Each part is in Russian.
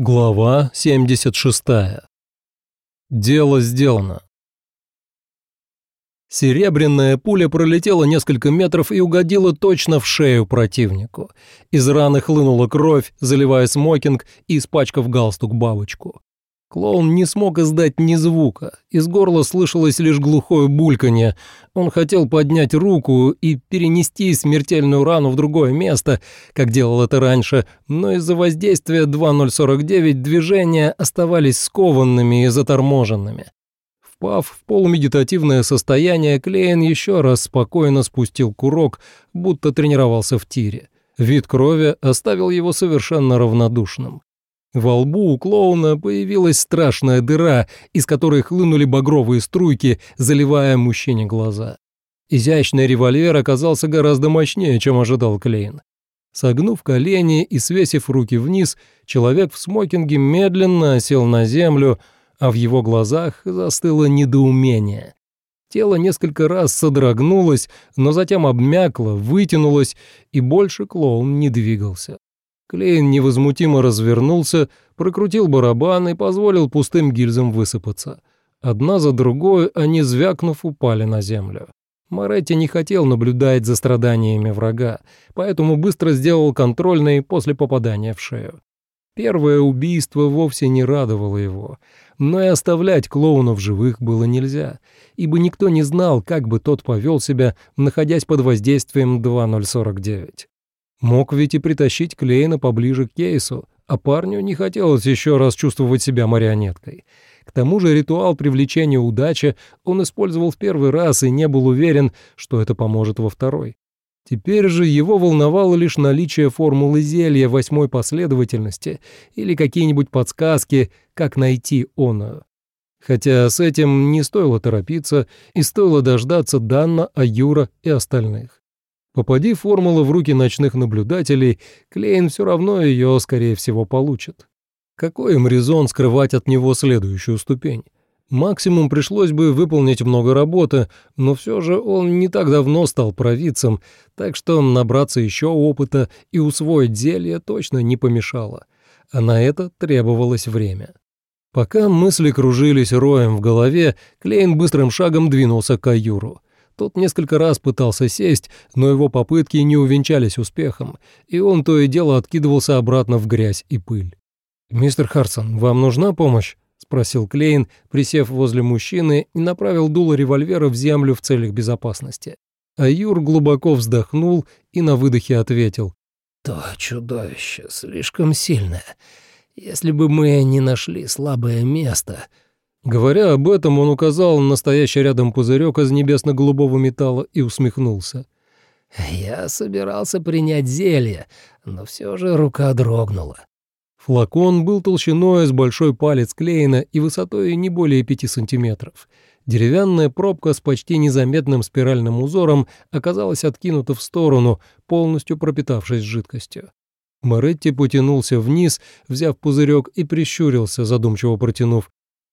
Глава 76. Дело сделано. Серебряная пуля пролетела несколько метров и угодила точно в шею противнику. Из раны хлынула кровь, заливая смокинг и испачкав галстук бабочку. Клоун не смог издать ни звука, из горла слышалось лишь глухое бульканье. Он хотел поднять руку и перенести смертельную рану в другое место, как делал это раньше, но из-за воздействия 2049 движения оставались скованными и заторможенными. Впав в полумедитативное состояние, Клейн еще раз спокойно спустил курок, будто тренировался в тире. Вид крови оставил его совершенно равнодушным. Во лбу у клоуна появилась страшная дыра, из которой хлынули багровые струйки, заливая мужчине глаза. Изящный револьвер оказался гораздо мощнее, чем ожидал Клейн. Согнув колени и свесив руки вниз, человек в смокинге медленно осел на землю, а в его глазах застыло недоумение. Тело несколько раз содрогнулось, но затем обмякло, вытянулось, и больше клоун не двигался. Клейн невозмутимо развернулся, прокрутил барабан и позволил пустым гильзам высыпаться. Одна за другой они, звякнув, упали на землю. Моретти не хотел наблюдать за страданиями врага, поэтому быстро сделал контрольный после попадания в шею. Первое убийство вовсе не радовало его, но и оставлять клоуна в живых было нельзя, ибо никто не знал, как бы тот повел себя, находясь под воздействием 2049. Мог ведь и притащить Клейна поближе к кейсу, а парню не хотелось еще раз чувствовать себя марионеткой. К тому же ритуал привлечения удачи он использовал в первый раз и не был уверен, что это поможет во второй. Теперь же его волновало лишь наличие формулы зелья восьмой последовательности или какие-нибудь подсказки, как найти оную. Хотя с этим не стоило торопиться и стоило дождаться Данна, Аюра и остальных. Попади формула в руки ночных наблюдателей, Клейн все равно ее, скорее всего, получит. Какой им резон скрывать от него следующую ступень? Максимум пришлось бы выполнить много работы, но все же он не так давно стал провидцем, так что набраться еще опыта и усвоить зелье точно не помешало. А на это требовалось время. Пока мысли кружились роем в голове, Клейн быстрым шагом двинулся к Аюру. Тот несколько раз пытался сесть, но его попытки не увенчались успехом, и он то и дело откидывался обратно в грязь и пыль. «Мистер Харсон, вам нужна помощь?» — спросил Клейн, присев возле мужчины и направил дуло револьвера в землю в целях безопасности. А Юр глубоко вздохнул и на выдохе ответил. «То чудовище слишком сильное. Если бы мы не нашли слабое место, Говоря об этом, он указал на настоящий рядом пузырек из небесно-голубого металла и усмехнулся. «Я собирался принять зелье, но все же рука дрогнула». Флакон был толщиной с большой палец Клейна и высотой не более пяти сантиметров. Деревянная пробка с почти незаметным спиральным узором оказалась откинута в сторону, полностью пропитавшись жидкостью. Моретти потянулся вниз, взяв пузырек и прищурился, задумчиво протянув.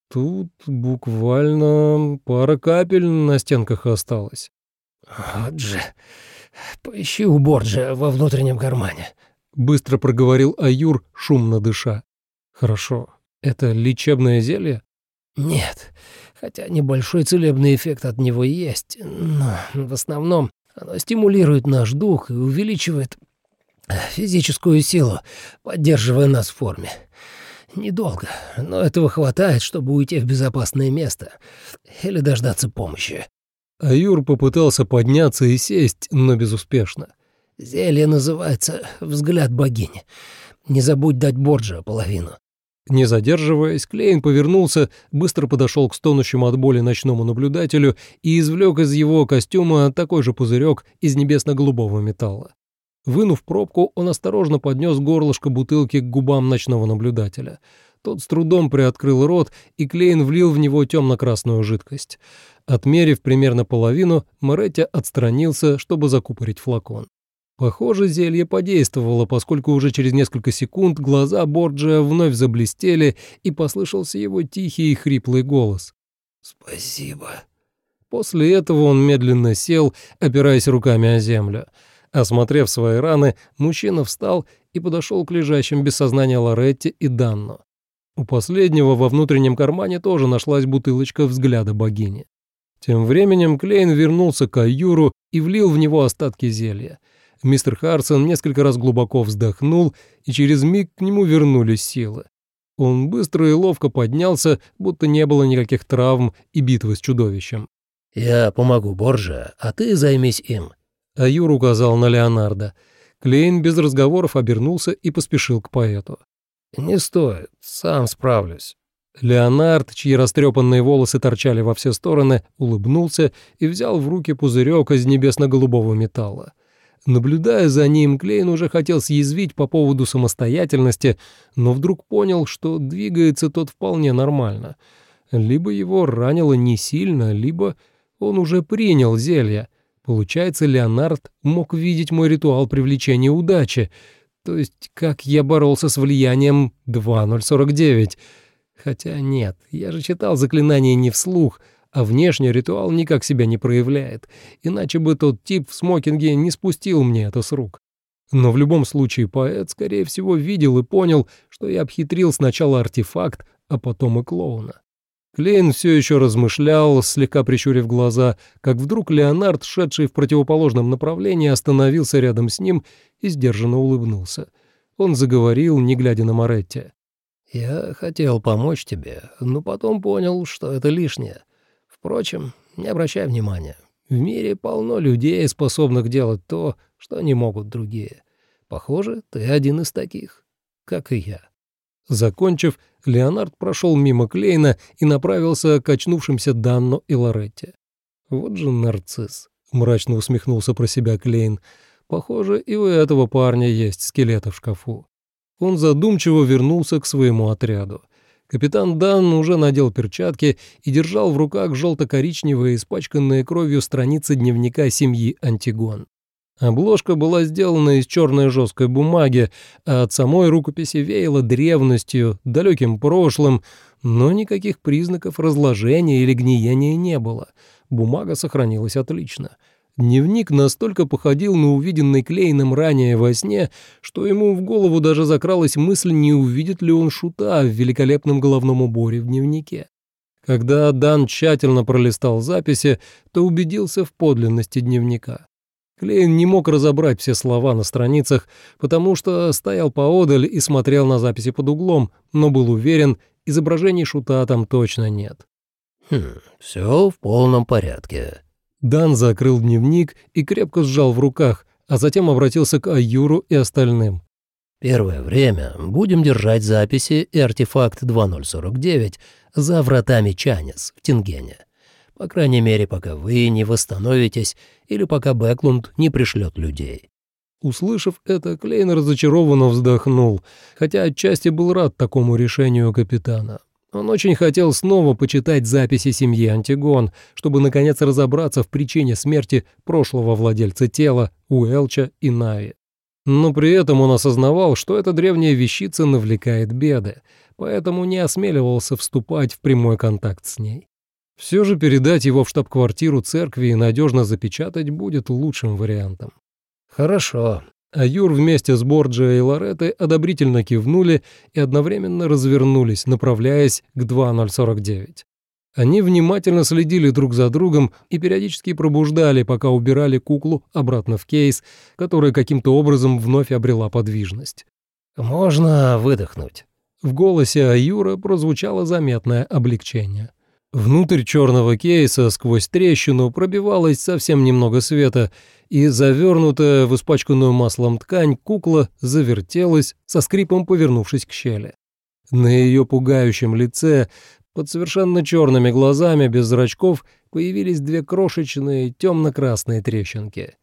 Тут буквально пара капель на стенках осталось. «Вот же, поищи у Борджа во внутреннем кармане», — быстро проговорил Аюр, шумно дыша. «Хорошо. Это лечебное зелье?» «Нет, хотя небольшой целебный эффект от него есть, но в основном оно стимулирует наш дух и увеличивает физическую силу, поддерживая нас в форме. Недолго, но этого хватает, чтобы уйти в безопасное место или дождаться помощи. Аюр попытался подняться и сесть, но безуспешно. Зелье называется «Взгляд богини». Не забудь дать Борджа половину. Не задерживаясь, Клейн повернулся, быстро подошел к стонущему от боли ночному наблюдателю и извлек из его костюма такой же пузырек из небесно-голубого металла. Вынув пробку, он осторожно поднес горлышко бутылки к губам ночного наблюдателя. Тот с трудом приоткрыл рот, и Клейн влил в него темно-красную жидкость. Отмерив примерно половину, Моретти отстранился, чтобы закупорить флакон. Похоже, зелье подействовало, поскольку уже через несколько секунд глаза Борджия вновь заблестели, и послышался его тихий и хриплый голос. «Спасибо». После этого он медленно сел, опираясь руками о землю. Осмотрев свои раны, мужчина встал и подошел к лежащим без сознания Лоретте и Данну. У последнего во внутреннем кармане тоже нашлась бутылочка взгляда богини. Тем временем Клейн вернулся к Аюру и влил в него остатки зелья. Мистер Харсон несколько раз глубоко вздохнул, и через миг к нему вернулись силы. Он быстро и ловко поднялся, будто не было никаких травм и битвы с чудовищем. «Я помогу Борже, а ты займись им», — Аюр указал на Леонардо. Клейн без разговоров обернулся и поспешил к поэту. «Не стоит, сам справлюсь». Леонард, чьи растрепанные волосы торчали во все стороны, улыбнулся и взял в руки пузырек из небесно-голубого металла. Наблюдая за ним, Клейн уже хотел съязвить по поводу самостоятельности, но вдруг понял, что двигается тот вполне нормально. Либо его ранило не сильно, либо он уже принял зелье. Получается, Леонард мог видеть мой ритуал привлечения удачи, то есть как я боролся с влиянием 2049. Хотя нет, я же читал заклинание не вслух, а внешне ритуал никак себя не проявляет, иначе бы тот тип в смокинге не спустил мне это с рук. Но в любом случае поэт, скорее всего, видел и понял, что я обхитрил сначала артефакт, а потом и клоуна. Клейн все еще размышлял, слегка прищурив глаза, как вдруг Леонард, шедший в противоположном направлении, остановился рядом с ним и сдержанно улыбнулся. Он заговорил, не глядя на Моретти. «Я хотел помочь тебе, но потом понял, что это лишнее. Впрочем, не обращай внимания. В мире полно людей, способных делать то, что не могут другие. Похоже, ты один из таких, как и я». Закончив, Леонард прошел мимо Клейна и направился к очнувшимся Данно и Лоретте. «Вот же нарцисс», — мрачно усмехнулся про себя Клейн. «Похоже, и у этого парня есть скелеты в шкафу». Он задумчиво вернулся к своему отряду. Капитан Дан уже надел перчатки и держал в руках желто-коричневые, испачканные кровью страницы дневника семьи Антигон. Обложка была сделана из черной жесткой бумаги, а от самой рукописи веяло древностью, далеким прошлым, но никаких признаков разложения или гниения не было. Бумага сохранилась отлично. Дневник настолько походил на увиденный Клейном ранее во сне, что ему в голову даже закралась мысль, не увидит ли он шута в великолепном головном уборе в дневнике. Когда Дан тщательно пролистал записи, то убедился в подлинности дневника. Клейн не мог разобрать все слова на страницах, потому что стоял поодаль и смотрел на записи под углом, но был уверен, изображений шута там точно нет. «Хм, все в полном порядке». Дан закрыл дневник и крепко сжал в руках, а затем обратился к Аюру и остальным. «Первое время будем держать записи и артефакт 2049 за вратами Чанис в Тингене. По крайней мере, пока вы не восстановитесь или пока Бэклунд не пришлет людей». Услышав это, Клейн разочарованно вздохнул, хотя отчасти был рад такому решению капитана. Он очень хотел снова почитать записи семьи Антигон, чтобы наконец разобраться в причине смерти прошлого владельца тела Уэлча и Нави. Но при этом он осознавал, что эта древняя вещица навлекает беды, поэтому не осмеливался вступать в прямой контакт с ней. Все же передать его в штаб-квартиру церкви и надежно запечатать будет лучшим вариантом. «Хорошо». А Юр вместе с Борджио и Лореттой одобрительно кивнули и одновременно развернулись, направляясь к 2049. Они внимательно следили друг за другом и периодически пробуждали, пока убирали куклу обратно в кейс, которая каким-то образом вновь обрела подвижность. «Можно выдохнуть». В голосе Аюра прозвучало заметное облегчение. Внутрь черного кейса сквозь трещину пробивалось совсем немного света, и завернутая в испачканную маслом ткань кукла завертелась, со скрипом повернувшись к щели. На ее пугающем лице, под совершенно черными глазами без зрачков, появились две крошечные темно-красные трещинки.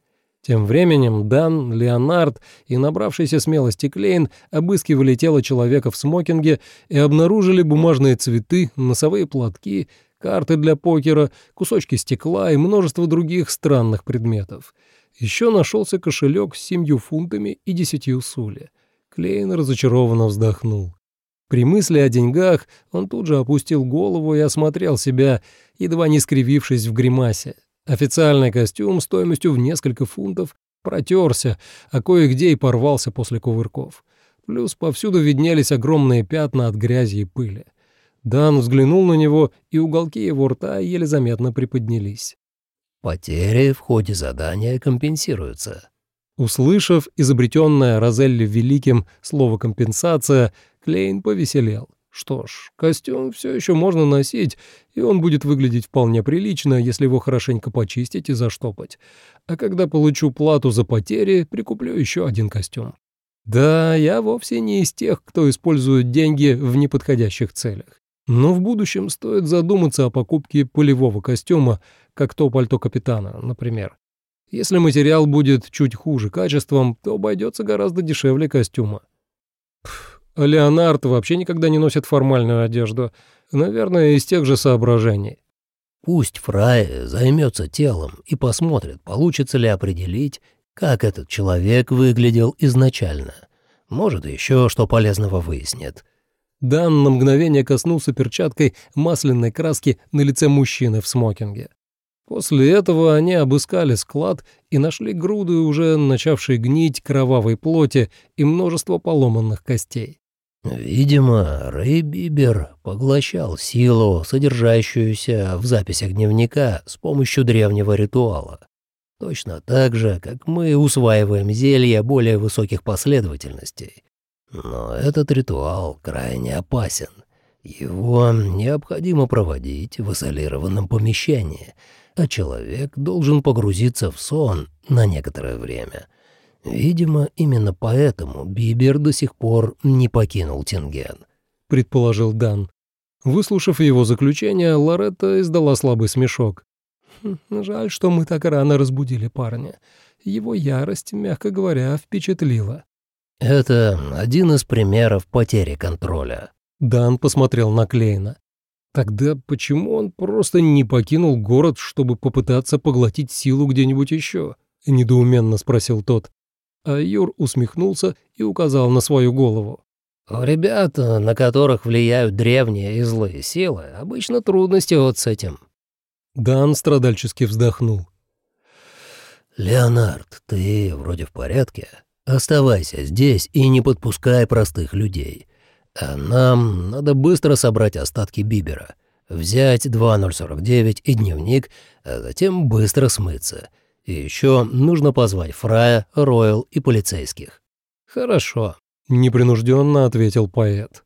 Тем временем Дан, Леонард и набравшийся смелости Клейн обыскивали тело человека в смокинге и обнаружили бумажные цветы, носовые платки, карты для покера, кусочки стекла и множество других странных предметов. Еще нашелся кошелек с семью фунтами и десятью сули. Клейн разочарованно вздохнул. При мысли о деньгах он тут же опустил голову и осмотрел себя, едва не скривившись в гримасе. Официальный костюм стоимостью в несколько фунтов протерся, а кое-где и порвался после кувырков. Плюс повсюду виднелись огромные пятна от грязи и пыли. Дан взглянул на него, и уголки его рта еле заметно приподнялись. «Потери в ходе задания компенсируются». Услышав изобретенное Розелли Великим слово «компенсация», Клейн повеселел. Что ж, костюм все еще можно носить, и он будет выглядеть вполне прилично, если его хорошенько почистить и заштопать. А когда получу плату за потери, прикуплю еще один костюм. Да, я вовсе не из тех, кто использует деньги в неподходящих целях. Но в будущем стоит задуматься о покупке полевого костюма, как то пальто капитана, например. Если материал будет чуть хуже качеством, то обойдется гораздо дешевле костюма. Пф, а Леонард вообще никогда не носит формальную одежду. Наверное, из тех же соображений. Пусть Фрай займется телом и посмотрит, получится ли определить, как этот человек выглядел изначально. Может, еще что полезного выяснит. Дан на мгновение коснулся перчаткой масляной краски на лице мужчины в смокинге. После этого они обыскали склад и нашли груды уже начавшей гнить кровавой плоти и множество поломанных костей. Видимо, Рэй Бибер поглощал силу, содержащуюся в записях дневника с помощью древнего ритуала. Точно так же, как мы усваиваем зелья более высоких последовательностей. Но этот ритуал крайне опасен. Его необходимо проводить в изолированном помещении, а человек должен погрузиться в сон на некоторое время. Видимо, именно поэтому Бибер до сих пор не покинул Тинген, предположил Дан. Выслушав его заключение, Лоретта издала слабый смешок. «Хм, «Жаль, что мы так рано разбудили парня. Его ярость, мягко говоря, впечатлила». «Это один из примеров потери контроля». Дан посмотрел на Клейна. «Тогда почему он просто не покинул город, чтобы попытаться поглотить силу где-нибудь еще?» — недоуменно спросил тот. А Юр усмехнулся и указал на свою голову. «У ребят, на которых влияют древние и злые силы, обычно трудности вот с этим». Дан страдальчески вздохнул. «Леонард, ты вроде в порядке?» Оставайся здесь и не подпускай простых людей. А нам надо быстро собрать остатки Бибера, взять 2049 и дневник, а затем быстро смыться. И еще нужно позвать Фрая, Ройл и полицейских». «Хорошо», — непринужденно ответил поэт.